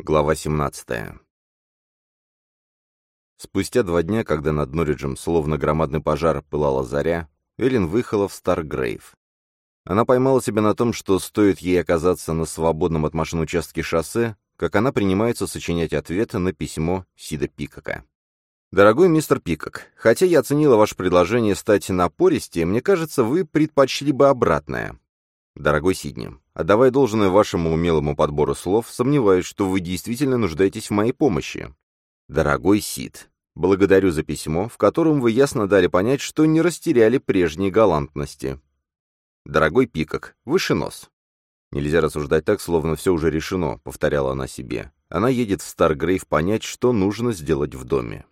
Глава 17. Спустя два дня, когда над Норриджем, словно громадный пожар, пылала заря, Эллен выехала в Старгрейв. Она поймала себя на том, что стоит ей оказаться на свободном от машин участке шоссе, как она принимается сочинять ответы на письмо Сида Пикака. «Дорогой мистер Пикак, хотя я оценила ваше предложение стать напористее, мне кажется, вы предпочли бы обратное. Дорогой Сидни, отдавая должное вашему умелому подбору слов, сомневаюсь, что вы действительно нуждаетесь в моей помощи. Дорогой Сид, благодарю за письмо, в котором вы ясно дали понять, что не растеряли прежней галантности. Дорогой Пикок, выше нос. Нельзя рассуждать так, словно все уже решено, повторяла она себе. Она едет в Старгрейв понять, что нужно сделать в доме.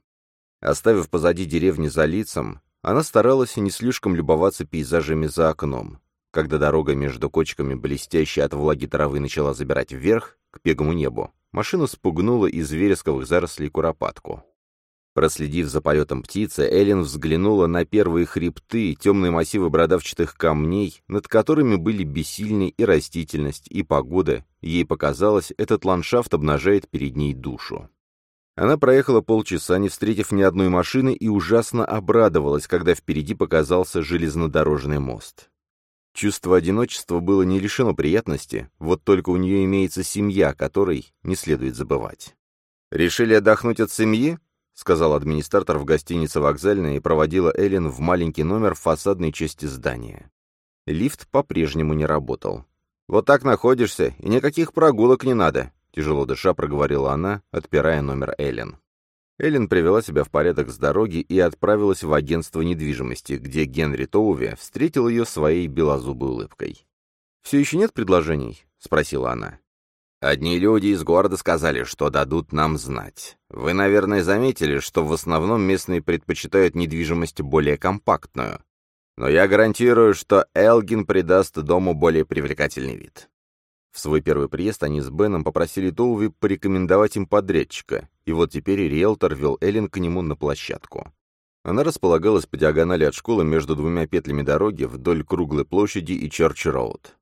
Оставив позади деревни за лицом, она старалась не слишком любоваться пейзажами за окном. Когда дорога между кочками, блестящей от влаги травы, начала забирать вверх, к пегому небу, машину спугнула из вересковых зарослей куропатку. Проследив за полетом птицы, Эллен взглянула на первые хребты, темные массивы бородавчатых камней, над которыми были бессильны и растительность, и погода. Ей показалось, этот ландшафт обнажает перед ней душу. Она проехала полчаса, не встретив ни одной машины, и ужасно обрадовалась, когда впереди показался железнодорожный мост. Чувство одиночества было не лишено приятности, вот только у нее имеется семья, которой не следует забывать. «Решили отдохнуть от семьи?» — сказал администратор в гостинице «Вокзальная» и проводила Эллен в маленький номер в фасадной части здания. Лифт по-прежнему не работал. «Вот так находишься, и никаких прогулок не надо», — тяжело дыша проговорила она, отпирая номер Эллен. Эллен привела себя в порядок с дороги и отправилась в агентство недвижимости, где Генри Тоуви встретил ее своей белозубой улыбкой. «Все еще нет предложений?» — спросила она. «Одни люди из города сказали, что дадут нам знать. Вы, наверное, заметили, что в основном местные предпочитают недвижимость более компактную. Но я гарантирую, что Элгин придаст дому более привлекательный вид. В свой первый приезд они с Беном попросили Тоуви порекомендовать им подрядчика, и вот теперь риэлтор вел Эллен к нему на площадку. Она располагалась по диагонали от школы между двумя петлями дороги вдоль круглой площади и Черч-Роуд.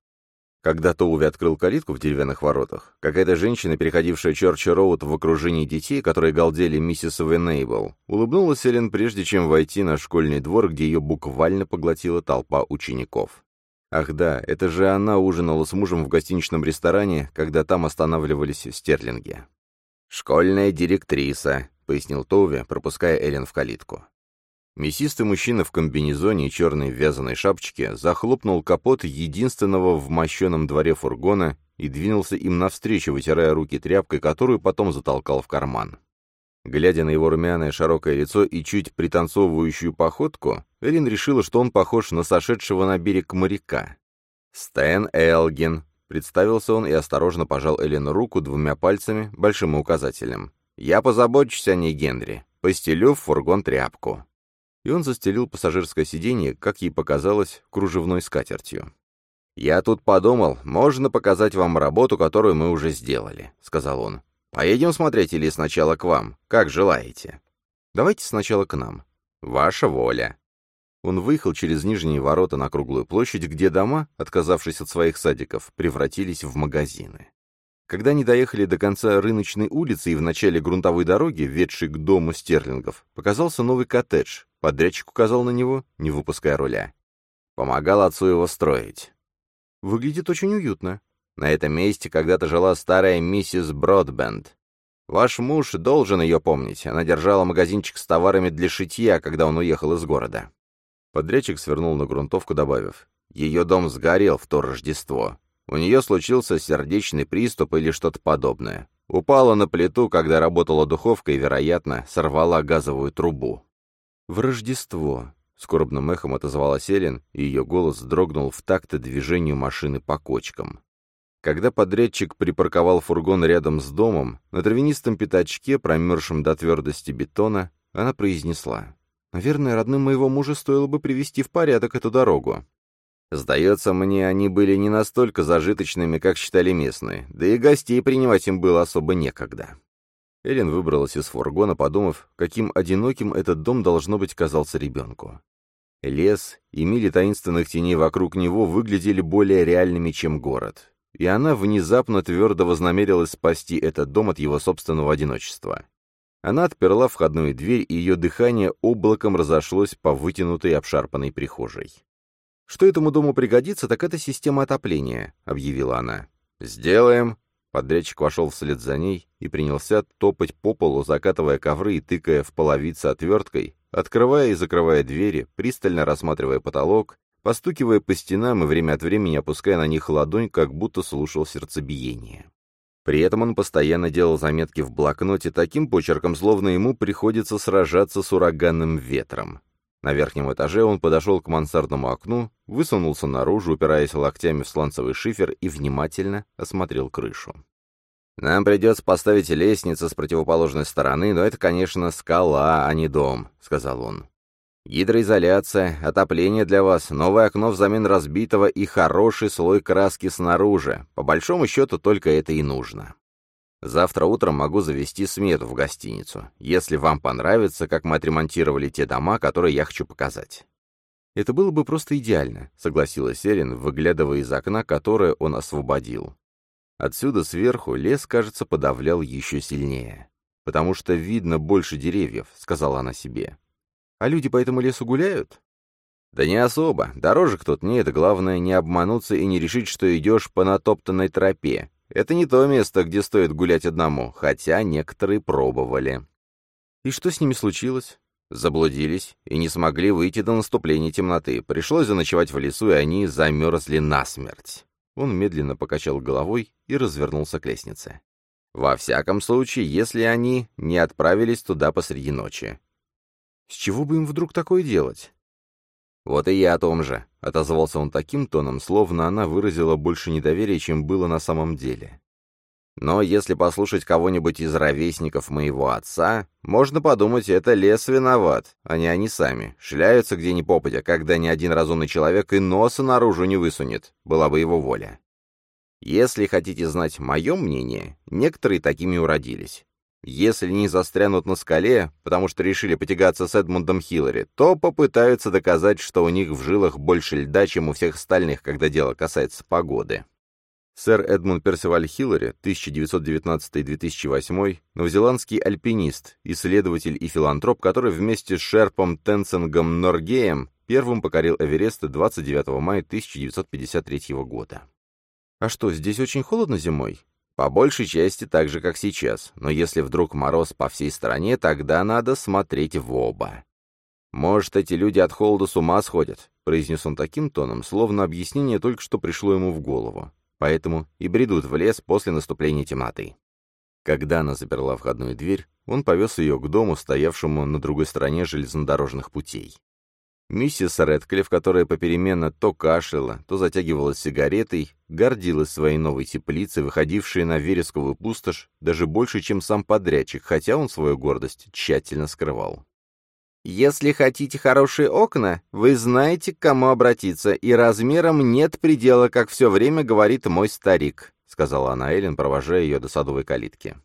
Когда Тоуви открыл калитку в деревянных воротах, какая-то женщина, переходившая Черч-Роуд в окружении детей, которые галдели «Миссис Венейбл», улыбнулась Эллен, прежде чем войти на школьный двор, где ее буквально поглотила толпа учеников. Ах да, это же она ужинала с мужем в гостиничном ресторане, когда там останавливались Стерлинги. «Школьная директриса», — пояснил Тоуви, пропуская Эллен в калитку. Мясистый мужчина в комбинезоне и черной вязаной шапочке захлопнул капот единственного в мощеном дворе фургона и двинулся им навстречу, вытирая руки тряпкой, которую потом затолкал в карман. Глядя на его румяное широкое лицо и чуть пританцовывающую походку, Эллен решила, что он похож на сошедшего на берег моряка. «Стэн Элгин», — представился он и осторожно пожал Эллен руку двумя пальцами, большим и указательным. «Я позабочусь о ней, Генри. Постелю в фургон тряпку». И он застелил пассажирское сиденье, как ей показалось, кружевной скатертью. «Я тут подумал, можно показать вам работу, которую мы уже сделали», — сказал он. Поедем смотреть или сначала к вам? Как желаете. Давайте сначала к нам. Ваша воля. Он выехал через нижние ворота на круглую площадь, где дома, отказавшись от своих садиков, превратились в магазины. Когда они доехали до конца рыночной улицы и в начале грунтовой дороги, ведшей к дому стерлингов, показался новый коттедж. Подрядчик указал на него, не выпуская руля. Помогал отцу его строить. Выглядит очень уютно. На этом месте когда-то жила старая миссис Бродбенд. Ваш муж должен ее помнить. Она держала магазинчик с товарами для шитья, когда он уехал из города. Подрядчик свернул на грунтовку, добавив. Ее дом сгорел в то Рождество. У нее случился сердечный приступ или что-то подобное. Упала на плиту, когда работала духовка и, вероятно, сорвала газовую трубу. «В Рождество», — скорбным эхом отозвалась Эллен, и ее голос дрогнул в такт движению машины по кочкам. Когда подрядчик припарковал фургон рядом с домом, на травянистом пятачке, промерзшем до твердости бетона, она произнесла. «Наверное, родным моего мужа стоило бы привести в порядок эту дорогу». Сдается мне, они были не настолько зажиточными, как считали местные, да и гостей принимать им было особо некогда. Эллен выбралась из фургона, подумав, каким одиноким этот дом должно быть казался ребенку. Лес и мили таинственных теней вокруг него выглядели более реальными, чем город. и она внезапно твердо вознамерилась спасти этот дом от его собственного одиночества. Она отперла входную дверь, и ее дыхание облаком разошлось по вытянутой обшарпанной прихожей. «Что этому дому пригодится, так это система отопления», — объявила она. «Сделаем». Подрядчик вошел вслед за ней и принялся топать по полу, закатывая ковры и тыкая в половицы отверткой, открывая и закрывая двери, пристально рассматривая потолок, постукивая по стенам и время от времени опуская на них ладонь, как будто слушал сердцебиение. При этом он постоянно делал заметки в блокноте таким почерком, словно ему приходится сражаться с ураганным ветром. На верхнем этаже он подошел к мансардному окну, высунулся наружу, упираясь локтями в сланцевый шифер и внимательно осмотрел крышу. «Нам придется поставить лестницу с противоположной стороны, но это, конечно, скала, а не дом», — сказал он. Гидроизоляция, отопление для вас, новое окно взамен разбитого и хороший слой краски снаружи. По большому счету только это и нужно. Завтра утром могу завести смету в гостиницу, если вам понравится, как мы отремонтировали те дома, которые я хочу показать. Это было бы просто идеально, согласилась Эрин, выглядывая из окна, которое он освободил. Отсюда сверху лес, кажется, подавлял еще сильнее. «Потому что видно больше деревьев», — сказала она себе. А люди по этому лесу гуляют? Да не особо. Дорожек тут нет, главное не обмануться и не решить, что идешь по натоптанной тропе. Это не то место, где стоит гулять одному, хотя некоторые пробовали. И что с ними случилось? Заблудились и не смогли выйти до наступления темноты. Пришлось заночевать в лесу, и они замерзли насмерть. Он медленно покачал головой и развернулся к лестнице. Во всяком случае, если они не отправились туда посреди ночи. С чего бы им вдруг такое делать? «Вот и я о том же», — отозвался он таким тоном, словно она выразила больше недоверия, чем было на самом деле. «Но если послушать кого-нибудь из ровесников моего отца, можно подумать, это лес виноват, а не они сами. Шляются где ни попадя, когда ни один разумный человек и носа наружу не высунет, была бы его воля. Если хотите знать мое мнение, некоторые такими уродились. Если не застрянут на скале, потому что решили потягаться с Эдмундом Хиллари, то попытаются доказать, что у них в жилах больше льда, чем у всех остальных, когда дело касается погоды. Сэр Эдмунд Персиваль Хиллари, 1919-2008, новозеландский альпинист, исследователь и филантроп, который вместе с Шерпом Тенцингом Норгеем первым покорил Эверест 29 мая 1953 года. «А что, здесь очень холодно зимой?» По большей части так же, как сейчас, но если вдруг мороз по всей стране, тогда надо смотреть в оба. «Может, эти люди от холода с ума сходят», — произнес он таким тоном, словно объяснение только что пришло ему в голову. Поэтому и бредут в лес после наступления темноты. Когда она заперла входную дверь, он повез ее к дому, стоявшему на другой стороне железнодорожных путей. Миссис Рэдклифф, которая попеременно то кашляла, то затягивалась сигаретой, гордилась своей новой теплицей, выходившей на вересковую пустошь, даже больше, чем сам подрядчик, хотя он свою гордость тщательно скрывал. «Если хотите хорошие окна, вы знаете, к кому обратиться, и размером нет предела, как все время говорит мой старик», — сказала она Эллен, провожая ее до садовой калитки.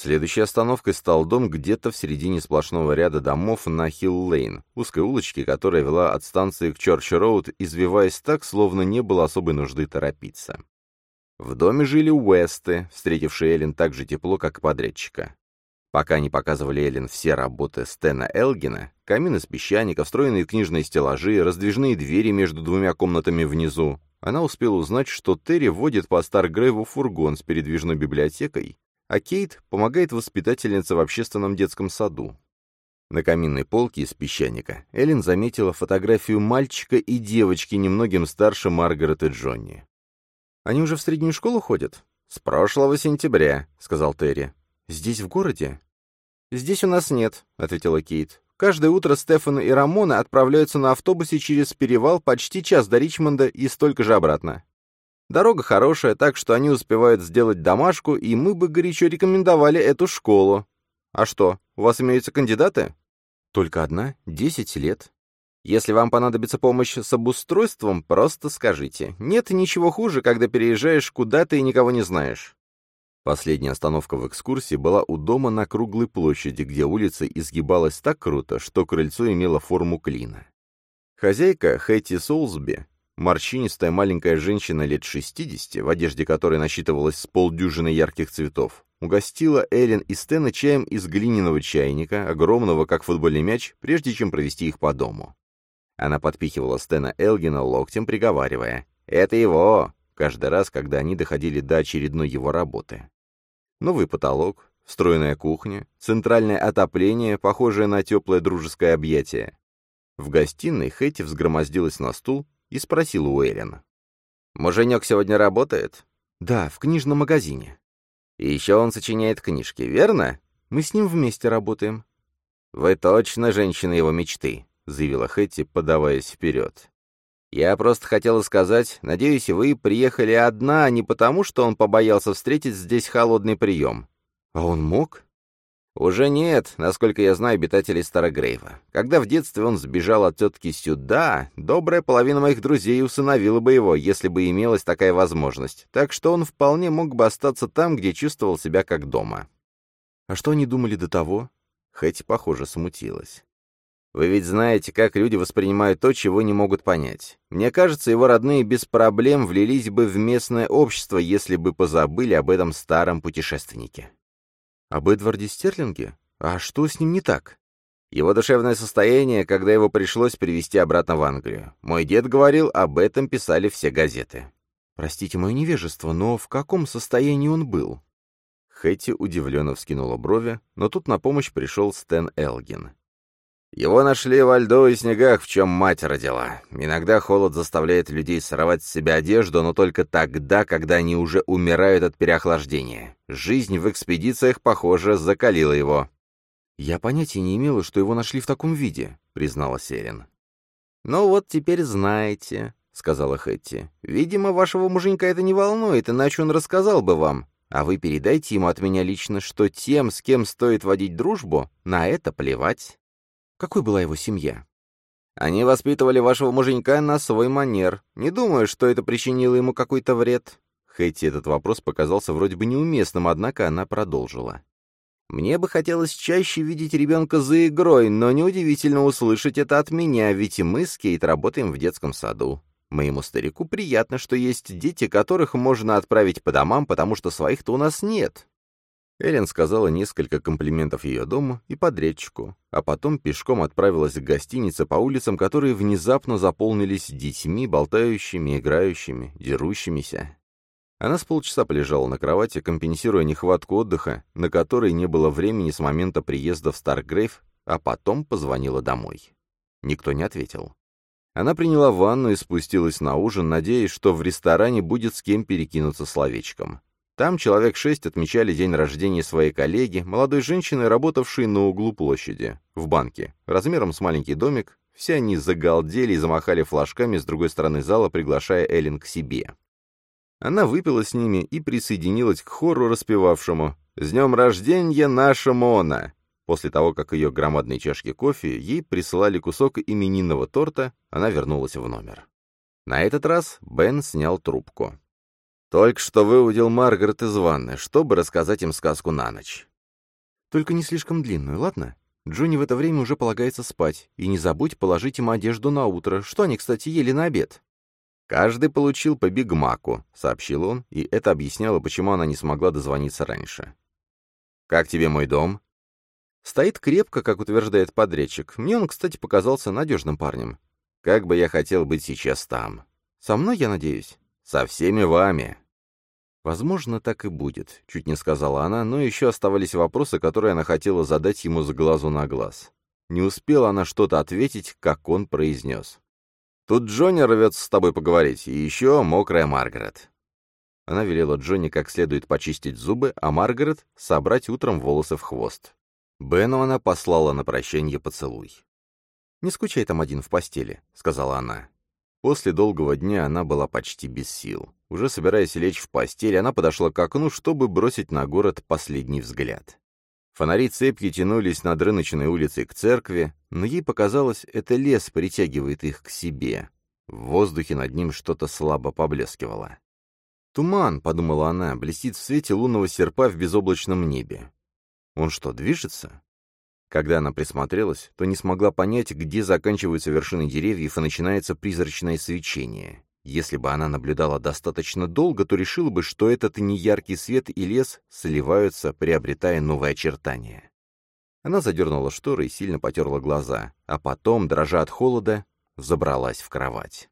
Следующей остановкой стал дом где-то в середине сплошного ряда домов на Хилл-Лейн, узкой улочке, которая вела от станции к Чорч-Роуд, извиваясь так, словно не было особой нужды торопиться. В доме жили Уэсты, встретившие Эллен так же тепло, как подрядчика. Пока они показывали Эллен все работы Стена Элгина, камин из песчаника, встроенные книжные стеллажи, раздвижные двери между двумя комнатами внизу, она успела узнать, что Терри водит по Старгрейву фургон с передвижной библиотекой, а Кейт помогает воспитательнице в общественном детском саду. На каминной полке из песчаника Эллен заметила фотографию мальчика и девочки, немногим старше Маргарет и Джонни. «Они уже в среднюю школу ходят?» «С прошлого сентября», — сказал Терри. «Здесь, в городе?» «Здесь у нас нет», — ответила Кейт. «Каждое утро Стефан и Рамона отправляются на автобусе через перевал почти час до Ричмонда и столько же обратно. Дорога хорошая, так что они успевают сделать домашку, и мы бы горячо рекомендовали эту школу. А что, у вас имеются кандидаты? Только одна, десять лет. Если вам понадобится помощь с обустройством, просто скажите. Нет ничего хуже, когда переезжаешь куда-то и никого не знаешь. Последняя остановка в экскурсии была у дома на круглой площади, где улица изгибалась так круто, что крыльцо имело форму клина. Хозяйка, Хэти Солсби, морщинистая маленькая женщина лет 60, в одежде которой насчитывалось с полдюжины ярких цветов, угостила Эллен и Стена чаем из глиняного чайника, огромного, как футбольный мяч, прежде чем провести их по дому. Она подпихивала Стена Элгина локтем, приговаривая «Это его!» каждый раз, когда они доходили до очередной его работы. Новый потолок, встроенная кухня, центральное отопление, похожее на теплое дружеское объятие. В гостиной Хэти взгромоздилась на стул и спросила у Эллен. «Муженек сегодня работает?» «Да, в книжном магазине». «И еще он сочиняет книжки, верно?» «Мы с ним вместе работаем». «Вы точно женщина его мечты», — заявила Хэтти, подаваясь вперед. «Я просто хотела сказать, надеюсь, вы приехали одна, а не потому, что он побоялся встретить здесь холодный прием». «А он мог?» «Уже нет, насколько я знаю обитателей Старогрейва. Когда в детстве он сбежал от тетки сюда, добрая половина моих друзей усыновила бы его, если бы имелась такая возможность, так что он вполне мог бы остаться там, где чувствовал себя как дома». «А что они думали до того?» Хэти, похоже, смутилась. Вы ведь знаете, как люди воспринимают то, чего не могут понять. Мне кажется, его родные без проблем влились бы в местное общество, если бы позабыли об этом старом путешественнике. Об Эдварде Стерлинге? А что с ним не так? Его душевное состояние, когда его пришлось привезти обратно в Англию. Мой дед говорил, об этом писали все газеты. Простите мое невежество, но в каком состоянии он был? Хэти удивленно вскинула брови, но тут на помощь пришел Стэн Элгин. Его нашли во льду и снегах, в чем мать родила. Иногда холод заставляет людей сорвать с себя одежду, но только тогда, когда они уже умирают от переохлаждения. Жизнь в экспедициях, похоже, закалила его. «Я понятия не имела, что его нашли в таком виде», — признала Серин. «Ну вот теперь знаете», — сказала Хэтти. «Видимо, вашего муженька это не волнует, иначе он рассказал бы вам. А вы передайте ему от меня лично, что тем, с кем стоит водить дружбу, на это плевать». Какой была его семья? Они воспитывали вашего муженька на свой манер. Не думаю, что это причинило ему какой-то вред. Хэти этот вопрос показался вроде бы неуместным, однако она продолжила. Мне бы хотелось чаще видеть ребенка за игрой, но неудивительно услышать это от меня, ведь и мы с Кейт работаем в детском саду. Моему старику приятно, что есть дети, которых можно отправить по домам, потому что своих-то у нас нет. Эллен сказала несколько комплиментов ее дому и подрядчику, а потом пешком отправилась к гостинице по улицам, которые внезапно заполнились детьми, болтающими, играющими, дерущимися. Она с полчаса полежала на кровати, компенсируя нехватку отдыха, на который не было времени с момента приезда в Старгрейв, а потом позвонила домой. Никто не ответил. Она приняла ванну и спустилась на ужин, надеясь, что в ресторане будет с кем перекинуться словечком. Там человек шесть отмечали день рождения своей коллеги, молодой женщины, работавшей на углу площади, в банке, размером с маленький домик. Все они загалдели и замахали флажками с другой стороны зала, приглашая Эллен к себе. Она выпила с ними и присоединилась к хору, распевавшему «С днем рождения наша Мона!». После того, как ее громадной чашки кофе ей присылали кусок именинного торта, она вернулась в номер. На этот раз Бен снял трубку. Только что выудил Маргарет из ванны, чтобы рассказать им сказку на ночь. Только не слишком длинную, ладно? Джонни в это время уже полагается спать, и не забудь положить им одежду на утро, что они, кстати, ели на обед. Каждый получил по бигмаку, сообщил он, и это объясняло, почему она не смогла дозвониться раньше. «Как тебе мой дом?» Стоит крепко, как утверждает подрядчик. Мне он, кстати, показался надежным парнем. Как бы я хотел быть сейчас там. Со мной, я надеюсь? Со всеми вами. Возможно, так и будет, чуть не сказала она, но еще оставались вопросы, которые она хотела задать ему с глазу на глаз. Не успела она что-то ответить, как он произнес. «Тут Джонни рвется с тобой поговорить, и еще мокрая Маргарет». Она велела Джонни как следует почистить зубы, а Маргарет — собрать утром волосы в хвост. Бену она послала на прощание поцелуй. «Не скучай там один в постели», — сказала она. После долгого дня она была почти без сил. Уже собираясь лечь в постель, она подошла к окну, чтобы бросить на город последний взгляд. Фонари цепью тянулись над рыночной улицей к церкви, но ей показалось, это лес притягивает их к себе. В воздухе над ним что-то слабо поблескивало. «Туман», — подумала она, — блестит в свете лунного серпа в безоблачном небе. «Он что, движется?» Когда она присмотрелась, то не смогла понять, где заканчиваются вершины деревьев и начинается призрачное свечение. Если бы она наблюдала достаточно долго, то решила бы, что этот неяркий свет и лес сливаются, приобретая новые очертания. Она задернула шторы и сильно потерла глаза, а потом, дрожа от холода, забралась в кровать.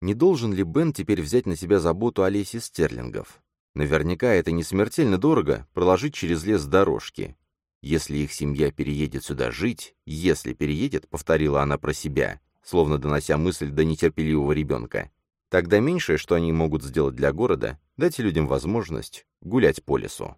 Не должен ли Бен теперь взять на себя заботу о лесе стерлингов? Наверняка это не смертельно дорого проложить через лес дорожки. Если их семья переедет сюда жить, если переедет, повторила она про себя, словно донося мысль до нетерпеливого ребенка, тогда меньшее, что они могут сделать для города, дать людям возможность гулять по лесу.